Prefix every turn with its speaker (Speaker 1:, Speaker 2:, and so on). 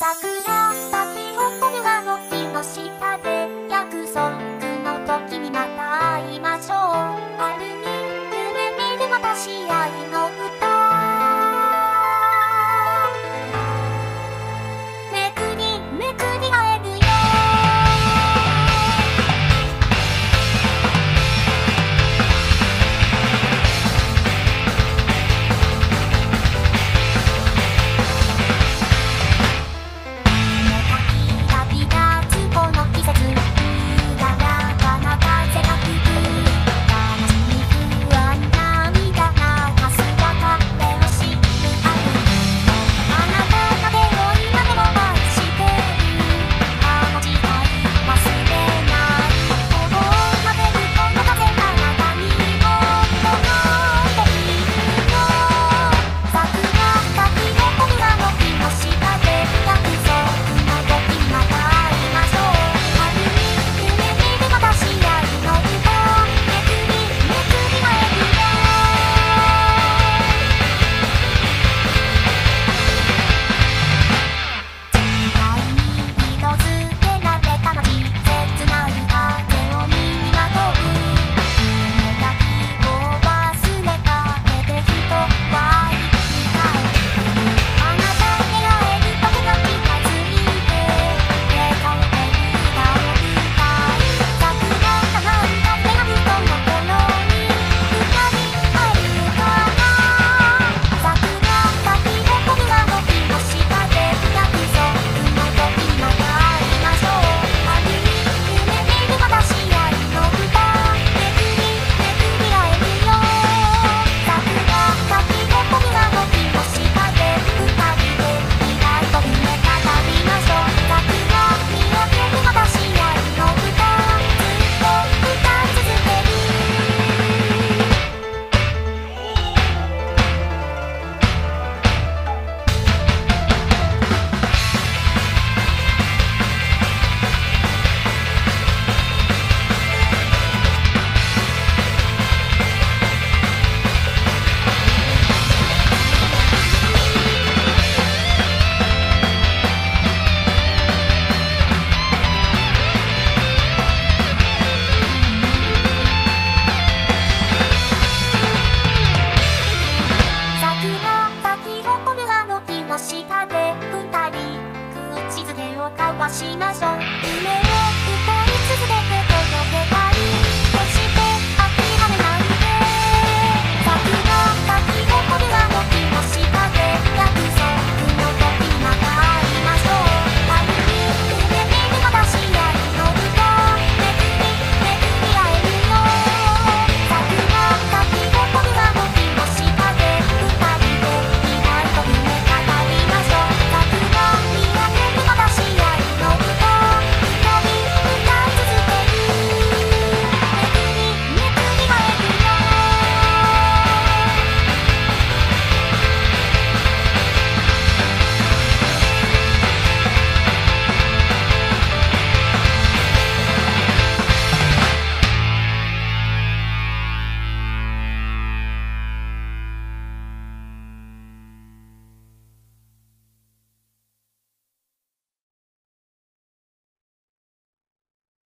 Speaker 1: 桜咲き誇で二人口づけを交わしましょう。夢を歌い続け